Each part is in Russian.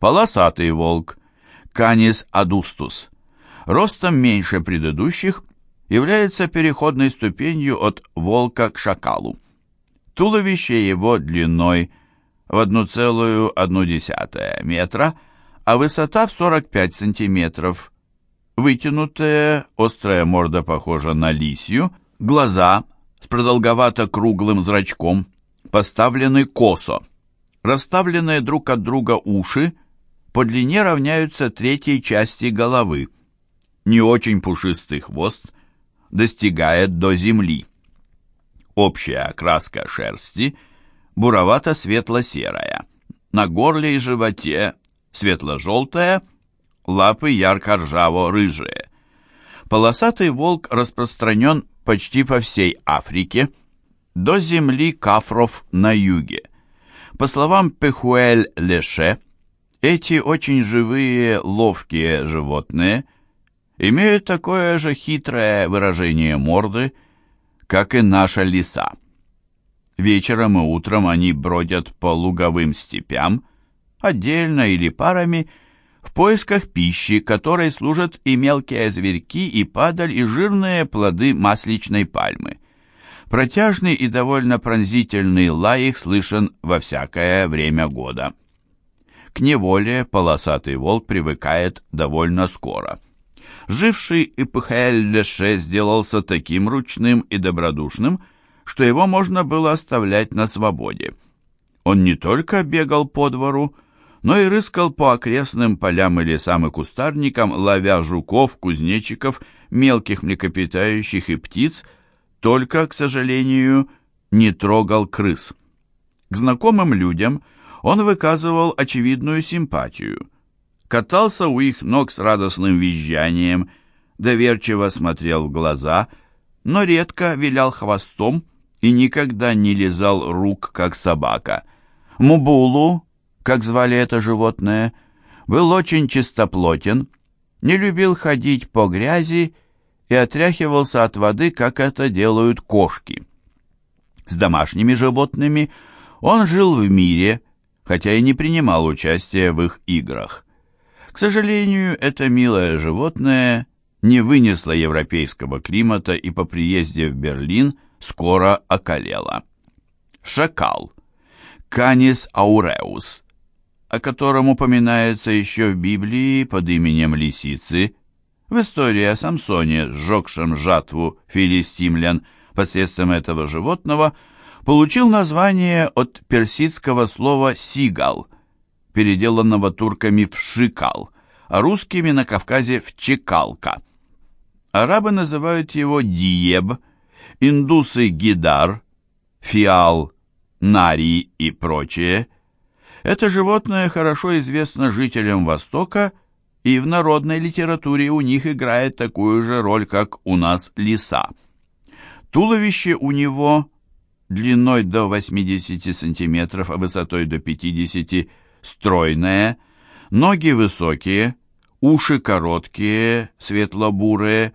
Полосатый волк, Canis adustus, ростом меньше предыдущих, является переходной ступенью от волка к шакалу. Туловище его длиной в 1,1 метра, а высота в 45 сантиметров. Вытянутая, острая морда похожа на лисью, глаза с продолговато-круглым зрачком поставлены косо. Расставленные друг от друга уши по длине равняются третьей части головы. Не очень пушистый хвост достигает до земли. Общая окраска шерсти буровато-светло-серая. На горле и животе светло-желтая, лапы ярко-ржаво-рыжие. Полосатый волк распространен почти по всей Африке, до земли кафров на юге. По словам Пехуэль-Леше, эти очень живые, ловкие животные имеют такое же хитрое выражение морды, как и наша лиса. Вечером и утром они бродят по луговым степям, отдельно или парами, в поисках пищи, которой служат и мелкие зверьки, и падаль, и жирные плоды масличной пальмы. Протяжный и довольно пронзительный лай их слышен во всякое время года. К неволе полосатый волк привыкает довольно скоро. Живший Ипхэль-Леше сделался таким ручным и добродушным, что его можно было оставлять на свободе. Он не только бегал по двору, но и рыскал по окрестным полям и лесам и кустарникам, ловя жуков, кузнечиков, мелких млекопитающих и птиц, только, к сожалению, не трогал крыс. К знакомым людям он выказывал очевидную симпатию. Катался у их ног с радостным визжанием, доверчиво смотрел в глаза, но редко вилял хвостом и никогда не лизал рук, как собака. Мубулу, как звали это животное, был очень чистоплотен, не любил ходить по грязи и отряхивался от воды, как это делают кошки. С домашними животными он жил в мире, хотя и не принимал участия в их играх. К сожалению, это милое животное не вынесло европейского климата и по приезде в Берлин скоро околело. Шакал. Канис ауреус о котором упоминается еще в Библии под именем лисицы, в истории о Самсоне, сжегшем жатву филистимлян посредством этого животного, получил название от персидского слова «сигал», переделанного турками в «шикал», а русскими на Кавказе в «чекалка». Арабы называют его диеб, индусы гидар, фиал, нари и прочее – это животное хорошо известно жителям Востока, и в народной литературе у них играет такую же роль, как у нас лиса. Туловище у него длиной до 80 сантиметров, а высотой до 50 стройное, ноги высокие, уши короткие, светло-бурые,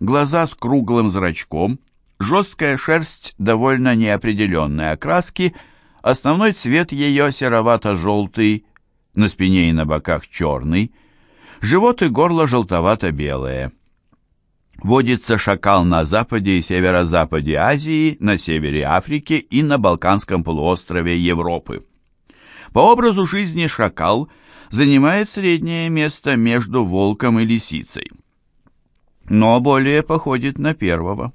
глаза с круглым зрачком, жесткая шерсть довольно неопределенной окраски – Основной цвет ее серовато-желтый, на спине и на боках черный, живот и горло желтовато-белые. Водится шакал на западе и северо-западе Азии, на севере Африки и на Балканском полуострове Европы. По образу жизни шакал занимает среднее место между волком и лисицей. Но более походит на первого.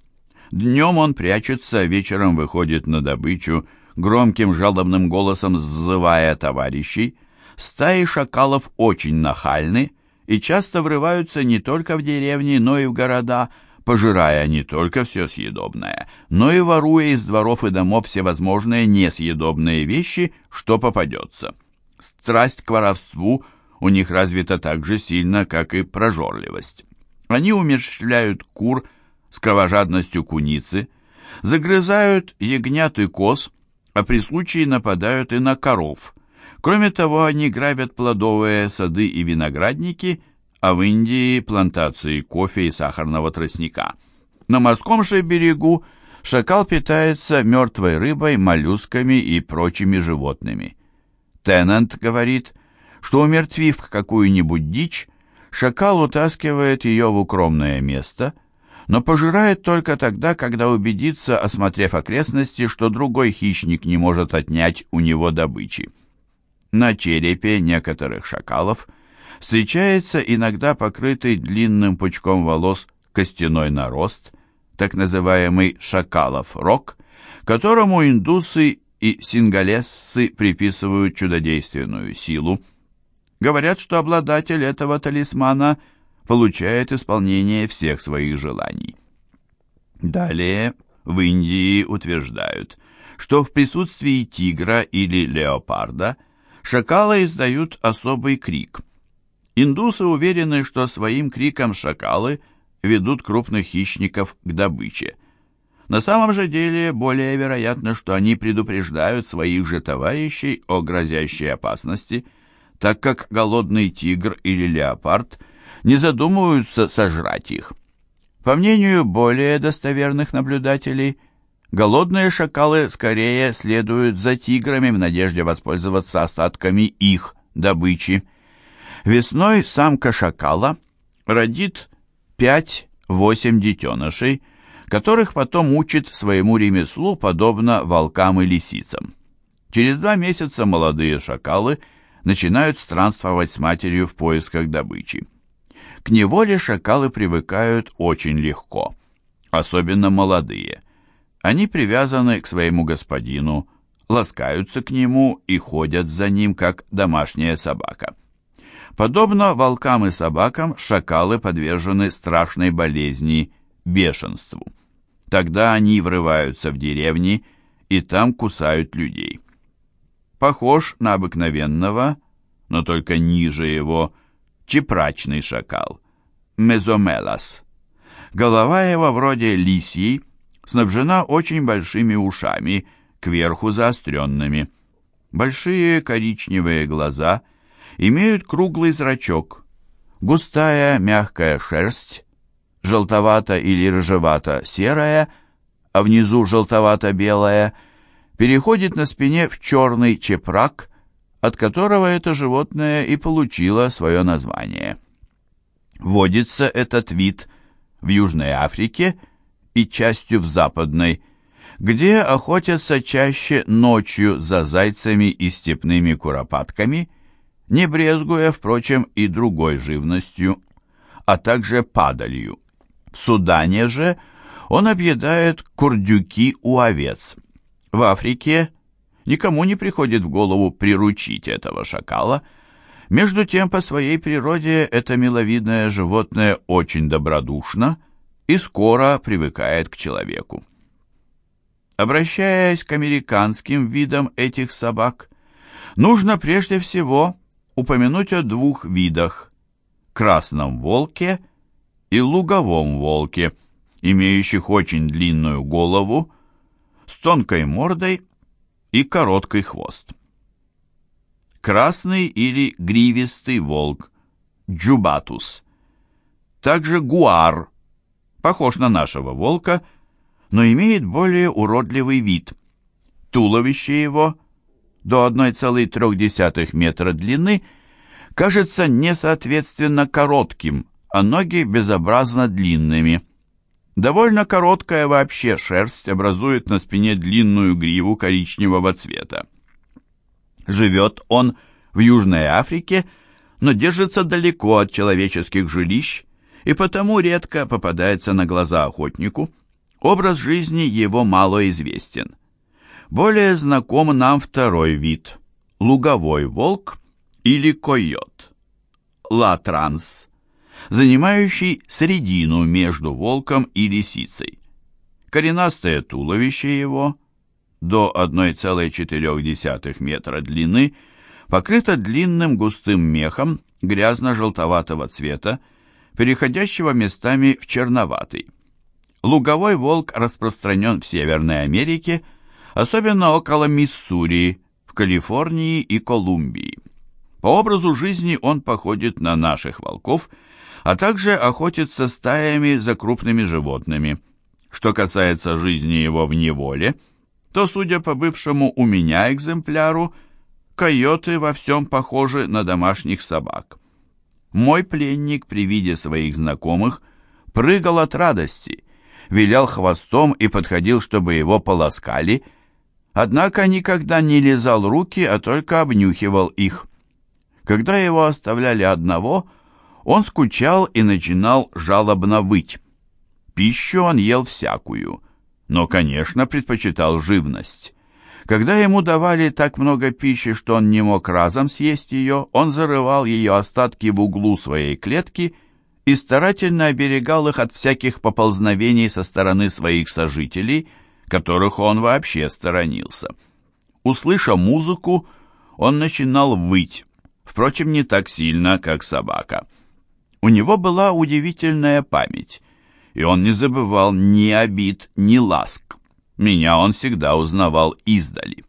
Днем он прячется, вечером выходит на добычу, громким жалобным голосом сзывая товарищей, стаи шакалов очень нахальны и часто врываются не только в деревни, но и в города, пожирая не только все съедобное, но и воруя из дворов и домов всевозможные несъедобные вещи, что попадется. Страсть к воровству у них развита так же сильно, как и прожорливость. Они умерщвляют кур с кровожадностью куницы, загрызают ягнят и коз, а при случае нападают и на коров. Кроме того, они грабят плодовые сады и виноградники, а в Индии плантации кофе и сахарного тростника. На морском же берегу шакал питается мертвой рыбой, моллюсками и прочими животными. Теннант говорит, что, умертвив какую-нибудь дичь, шакал утаскивает ее в укромное место, но пожирает только тогда, когда убедится, осмотрев окрестности, что другой хищник не может отнять у него добычи. На черепе некоторых шакалов встречается иногда покрытый длинным пучком волос костяной нарост, так называемый шакалов рог, которому индусы и сингалесцы приписывают чудодейственную силу. Говорят, что обладатель этого талисмана получает исполнение всех своих желаний. Далее в Индии утверждают, что в присутствии тигра или леопарда шакалы издают особый крик. Индусы уверены, что своим криком шакалы ведут крупных хищников к добыче. На самом же деле более вероятно, что они предупреждают своих же товарищей о грозящей опасности, так как голодный тигр или леопард не задумываются сожрать их. По мнению более достоверных наблюдателей, голодные шакалы скорее следуют за тиграми в надежде воспользоваться остатками их добычи. Весной самка шакала родит 5-8 детенышей, которых потом учит своему ремеслу, подобно волкам и лисицам. Через два месяца молодые шакалы начинают странствовать с матерью в поисках добычи. К неволе шакалы привыкают очень легко, особенно молодые. Они привязаны к своему господину, ласкаются к нему и ходят за ним, как домашняя собака. Подобно волкам и собакам, шакалы подвержены страшной болезни – бешенству. Тогда они врываются в деревни и там кусают людей. Похож на обыкновенного, но только ниже его, чепрачный шакал, мезомелас. Голова его вроде лисьей, снабжена очень большими ушами, кверху заостренными. Большие коричневые глаза имеют круглый зрачок, густая мягкая шерсть, желтовато или рыжевато-серая, а внизу желтовато-белая, переходит на спине в черный чепрак, от которого это животное и получило свое название. Водится этот вид в Южной Африке и частью в Западной, где охотятся чаще ночью за зайцами и степными куропатками, не брезгуя, впрочем, и другой живностью, а также падалью. В Судане же он объедает курдюки у овец. В Африке никому не приходит в голову приручить этого шакала. Между тем, по своей природе это миловидное животное очень добродушно и скоро привыкает к человеку. Обращаясь к американским видам этих собак, нужно прежде всего упомянуть о двух видах – красном волке – и луговом волке, имеющих очень длинную голову, с тонкой мордой и короткий хвост. Красный или гривистый волк, джубатус. Также гуар, похож на нашего волка, но имеет более уродливый вид. Туловище его до 1,3 метра длины кажется несоответственно коротким, а ноги безобразно длинными. Довольно короткая вообще шерсть образует на спине длинную гриву коричневого цвета. Живет он в Южной Африке, но держится далеко от человеческих жилищ и потому редко попадается на глаза охотнику. Образ жизни его мало известен. Более знаком нам второй вид – луговой волк или койот. Латранс занимающий середину между волком и лисицей. Коренастое туловище его, до 1,4 метра длины, покрыто длинным густым мехом грязно-желтоватого цвета, переходящего местами в черноватый. Луговой волк распространен в Северной Америке, особенно около Миссури, в Калифорнии и Колумбии. По образу жизни он походит на наших волков – а также охотится стаями за крупными животными. Что касается жизни его в неволе, то, судя по бывшему у меня экземпляру, койоты во всем похожи на домашних собак. Мой пленник при виде своих знакомых прыгал от радости, вилял хвостом и подходил, чтобы его полоскали, однако никогда не лизал руки, а только обнюхивал их. Когда его оставляли одного, он скучал и начинал жалобно выть. Пищу он ел всякую, но, конечно, предпочитал живность. Когда ему давали так много пищи, что он не мог разом съесть ее, он зарывал ее остатки в углу своей клетки и старательно оберегал их от всяких поползновений со стороны своих сожителей, которых он вообще сторонился. Услыша музыку, он начинал выть, впрочем, не так сильно, как собака. У него была удивительная память, и он не забывал ни обид, ни ласк. Меня он всегда узнавал издали.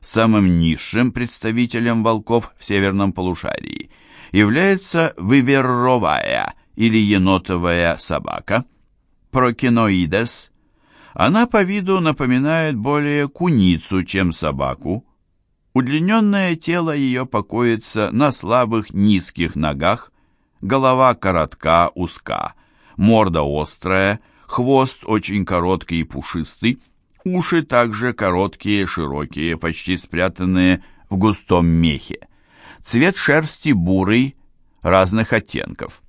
Самым низшим представителем волков в северном полушарии является выверровая или енотовая собака, прокиноидес. Она по виду напоминает более куницу, чем собаку. Удлиненное тело ее покоится на слабых низких ногах, голова коротка, узка, морда острая, хвост очень короткий и пушистый, уши также короткие, широкие, почти спрятанные в густом мехе. Цвет шерсти бурый, разных оттенков.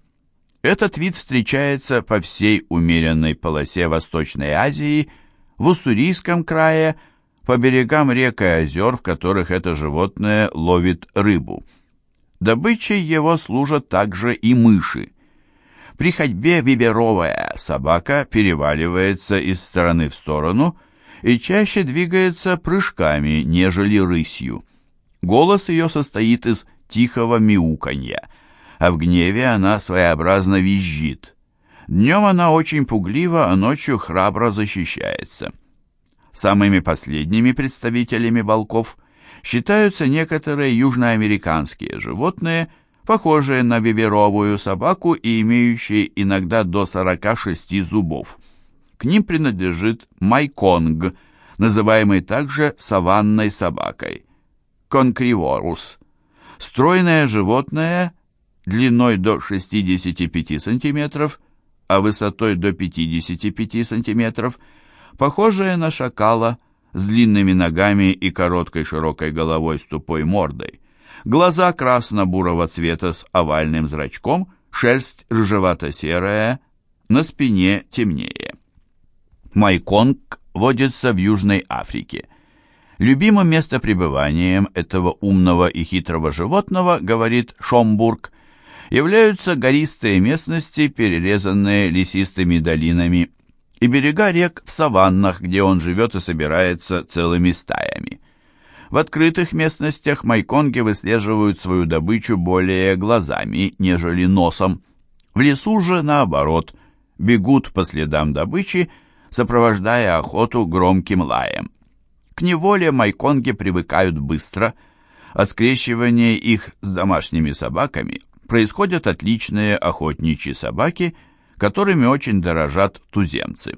Этот вид встречается по всей умеренной полосе Восточной Азии, в Уссурийском крае, по берегам рек и озер, в которых это животное ловит рыбу. Добычей его служат также и мыши. При ходьбе виверовая собака переваливается из стороны в сторону и чаще двигается прыжками, нежели рысью. Голос ее состоит из тихого мяуканья, а в гневе она своеобразно визжит. Днем она очень пуглива, а ночью храбро защищается. Самыми последними представителями волков считаются некоторые южноамериканские животные – похожие на виверовую собаку и имеющие иногда до 46 зубов. К ним принадлежит майконг, называемый также саванной собакой, конкриворус. Стройное животное длиной до 65 см, а высотой до 55 см, похожее на шакала, с длинными ногами и короткой широкой головой с тупой мордой глаза красно-бурого цвета с овальным зрачком, шерсть рыжевато-серая, на спине темнее. Майконг водится в Южной Африке. Любимым местопребыванием этого умного и хитрого животного, говорит Шомбург, являются гористые местности, перерезанные лесистыми долинами, и берега рек в саваннах, где он живет и собирается целыми стаями. В открытых местностях майконги выслеживают свою добычу более глазами, нежели носом. В лесу же, наоборот, бегут по следам добычи, сопровождая охоту громким лаем. К неволе майконги привыкают быстро. От скрещивания их с домашними собаками происходят отличные охотничьи собаки, которыми очень дорожат туземцы.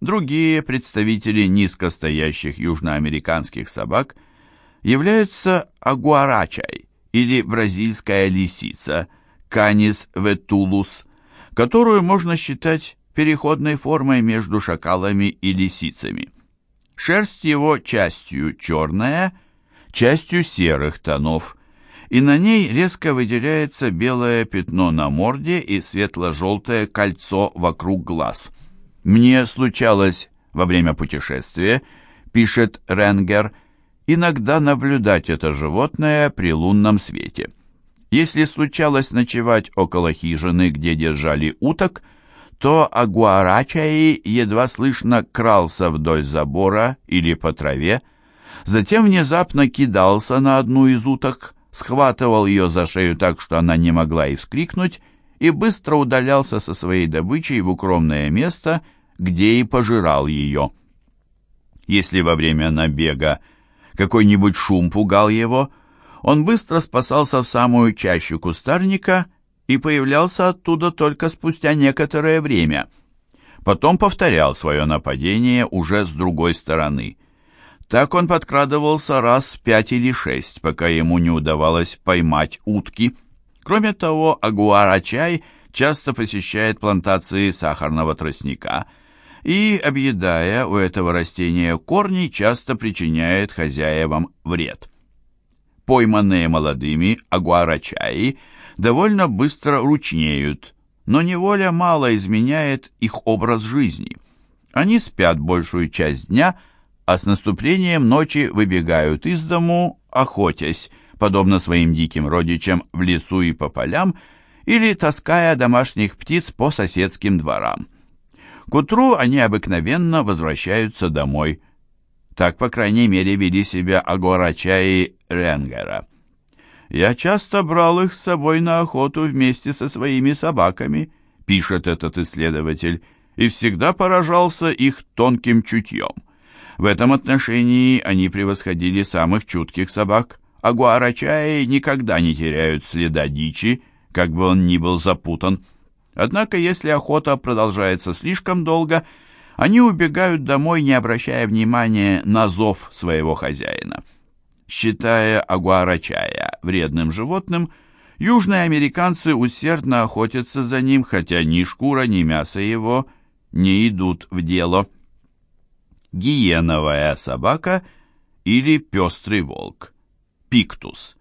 Другие представители низкостоящих южноамериканских собак являются агуарачай или бразильская лисица Canis vetulus, которую можно считать переходной формой между шакалами и лисицами. Шерсть его частью черная, частью серых тонов, и на ней резко выделяется белое пятно на морде и светло-желтое кольцо вокруг глаз – «Мне случалось во время путешествия, — пишет Ренгер, — иногда наблюдать это животное при лунном свете. Если случалось ночевать около хижины, где держали уток, то агуарачаи едва слышно крался вдоль забора или по траве, затем внезапно кидался на одну из уток, схватывал ее за шею так, что она не могла и вскрикнуть, и быстро удалялся со своей добычей в укромное место, где и пожирал ее. Если во время набега какой-нибудь шум пугал его, он быстро спасался в самую чащу кустарника и появлялся оттуда только спустя некоторое время. Потом повторял свое нападение уже с другой стороны. Так он подкрадывался раз пять или шесть, пока ему не удавалось поймать утки. Кроме того, агуарачай часто посещает плантации сахарного тростника и, объедая у этого растения корни, часто причиняет хозяевам вред. Пойманные молодыми агуарачаи довольно быстро ручнеют, но неволя мало изменяет их образ жизни. Они спят большую часть дня – а с наступлением ночи выбегают из дому, охотясь, подобно своим диким родичам в лесу и по полям, или таская домашних птиц по соседским дворам. К утру они обыкновенно возвращаются домой. Так, по крайней мере, вели себя Агорача Ренгера. «Я часто брал их с собой на охоту вместе со своими собаками», пишет этот исследователь, и всегда поражался их тонким чутьем. В этом отношении они превосходили самых чутких собак, а гуарачаи никогда не теряют следа дичи, как бы он ни был запутан. Однако, если охота продолжается слишком долго, они убегают домой, не обращая внимания на зов своего хозяина. Считая агуарачая вредным животным, южные американцы усердно охотятся за ним, хотя ни шкура, ни мясо его не идут в дело гиеновая собака или пестрый волк, пиктус.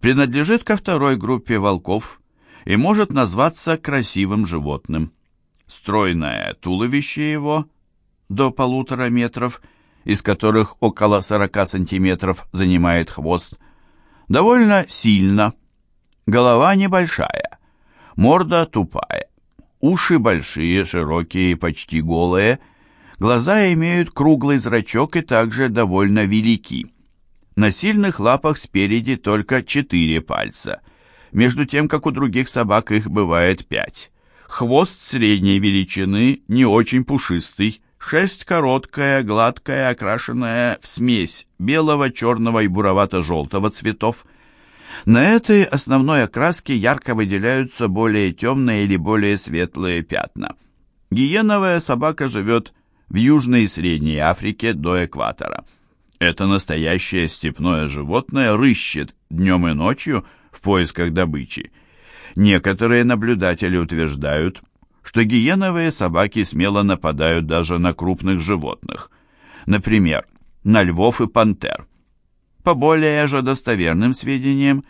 Принадлежит ко второй группе волков и может назваться красивым животным. Стройное туловище его до полутора метров, из которых около 40 сантиметров занимает хвост, довольно сильно. Голова небольшая, морда тупая, уши большие, широкие, почти голые – Глаза имеют круглый зрачок и также довольно велики. На сильных лапах спереди только четыре пальца, между тем, как у других собак их бывает пять. Хвост средней величины, не очень пушистый, шесть короткая, гладкая, окрашенная в смесь белого, черного и буровато-желтого цветов. На этой основной окраске ярко выделяются более темные или более светлые пятна. Гиеновая собака живет в Южной и Средней Африке до экватора. Это настоящее степное животное рыщет днем и ночью в поисках добычи. Некоторые наблюдатели утверждают, что гиеновые собаки смело нападают даже на крупных животных, например, на львов и пантер. По более же достоверным сведениям,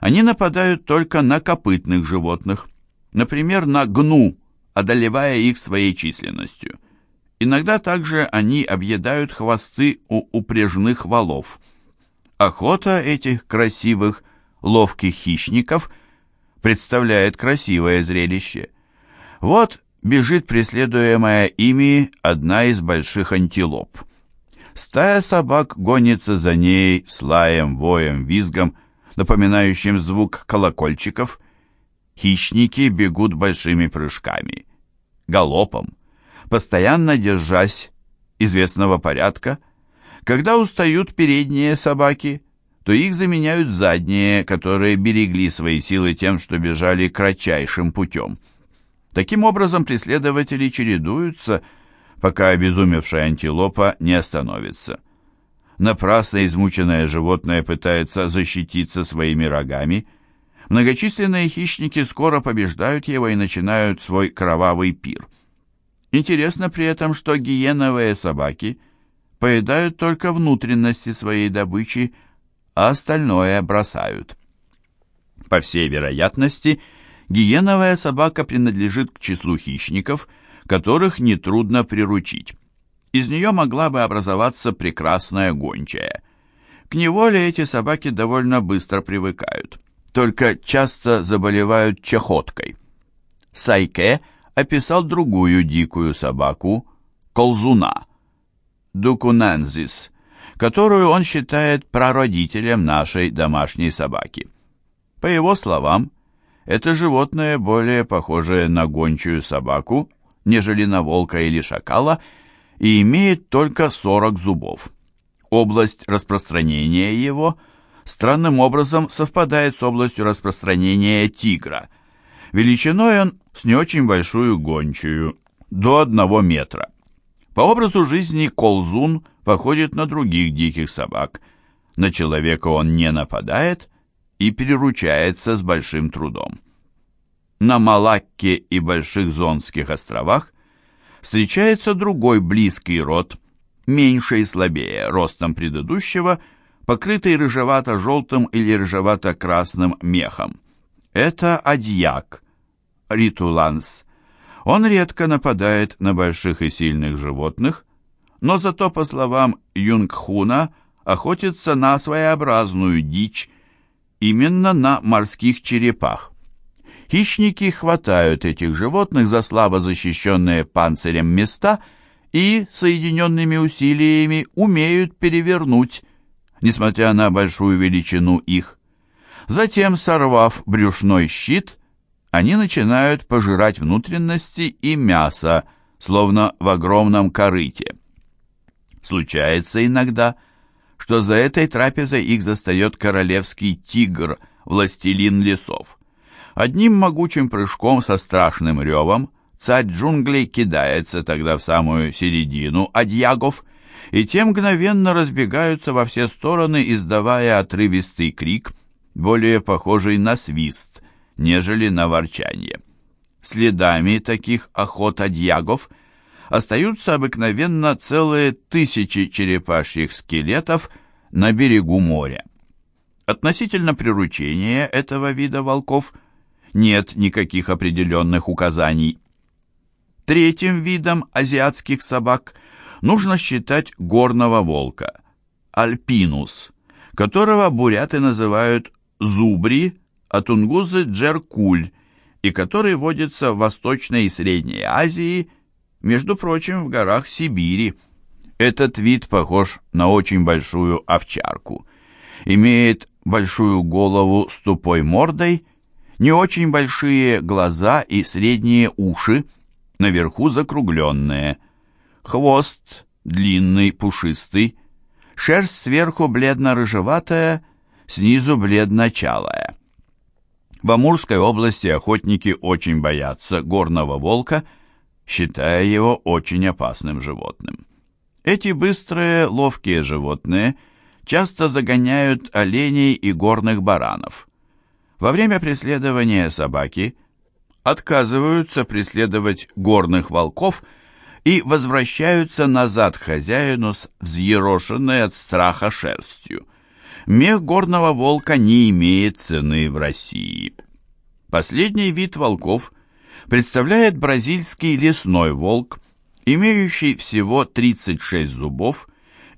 они нападают только на копытных животных, например, на гну, одолевая их своей численностью. Иногда также они объедают хвосты у упряжных валов. Охота этих красивых, ловких хищников представляет красивое зрелище. Вот бежит преследуемая ими одна из больших антилоп. Стая собак гонится за ней с лаем, воем, визгом, напоминающим звук колокольчиков. Хищники бегут большими прыжками, галопом постоянно держась известного порядка. Когда устают передние собаки, то их заменяют задние, которые берегли свои силы тем, что бежали кратчайшим путем. Таким образом, преследователи чередуются, пока обезумевшая антилопа не остановится. Напрасно измученное животное пытается защититься своими рогами. Многочисленные хищники скоро побеждают его и начинают свой кровавый пир. Интересно при этом, что гиеновые собаки поедают только внутренности своей добычи, а остальное бросают. По всей вероятности, гиеновая собака принадлежит к числу хищников, которых нетрудно приручить. Из нее могла бы образоваться прекрасная гончая. К неволе эти собаки довольно быстро привыкают, только часто заболевают чахоткой. Сайке – описал другую дикую собаку, колзуна, дукунензис, которую он считает прародителем нашей домашней собаки. По его словам, это животное более похожее на гончую собаку, нежели на волка или шакала, и имеет только 40 зубов. Область распространения его странным образом совпадает с областью распространения тигра. Величиной он с не очень большую гончую, до одного метра. По образу жизни колзун походит на других диких собак. На человека он не нападает и приручается с большим трудом. На Малакке и Больших Зонских островах встречается другой близкий род, меньше и слабее ростом предыдущего, покрытый рыжевато-желтым или рыжевато-красным мехом. Это адьяк, ритуланс. Он редко нападает на больших и сильных животных, но зато, по словам Юнгхуна, охотится на своеобразную дичь, именно на морских черепах. Хищники хватают этих животных за слабо защищенные панцирем места и соединенными усилиями умеют перевернуть, несмотря на большую величину их. Затем, сорвав брюшной щит, они начинают пожирать внутренности и мясо, словно в огромном корыте. Случается иногда, что за этой трапезой их застает королевский тигр, властелин лесов. Одним могучим прыжком со страшным ревом царь джунглей кидается тогда в самую середину адьягов, и те мгновенно разбегаются во все стороны, издавая отрывистый крик, более похожий на свист, нежели на ворчание. Следами таких охот адьягов остаются обыкновенно целые тысячи черепашьих скелетов на берегу моря. Относительно приручения этого вида волков – нет никаких определенных указаний. Третьим видом азиатских собак нужно считать горного волка, альпинус, которого буряты называют зубри, а тунгузы джеркуль, и который водится в Восточной и Средней Азии, между прочим, в горах Сибири. Этот вид похож на очень большую овчарку. Имеет большую голову с тупой мордой не очень большие глаза и средние уши, наверху закругленные. Хвост длинный, пушистый, шерсть сверху бледно-рыжеватая, снизу бледно-чалая. В Амурской области охотники очень боятся горного волка, считая его очень опасным животным. Эти быстрые, ловкие животные часто загоняют оленей и горных баранов. Во время преследования собаки отказываются преследовать горных волков и возвращаются назад к хозяину с взъерошенной от страха шерстью. Мех горного волка не имеет цены в России. Последний вид волков представляет бразильский лесной волк, имеющий всего 36 зубов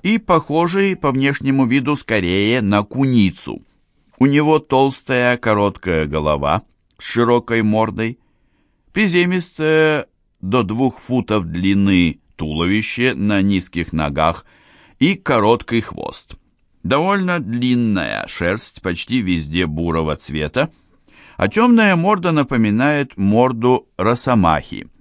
и похожий по внешнему виду скорее на куницу. У него толстая короткая голова с широкой мордой, приземистое до двух футов длины туловище на низких ногах и короткий хвост. Довольно длинная шерсть почти везде бурого цвета, а темная морда напоминает морду росомахи –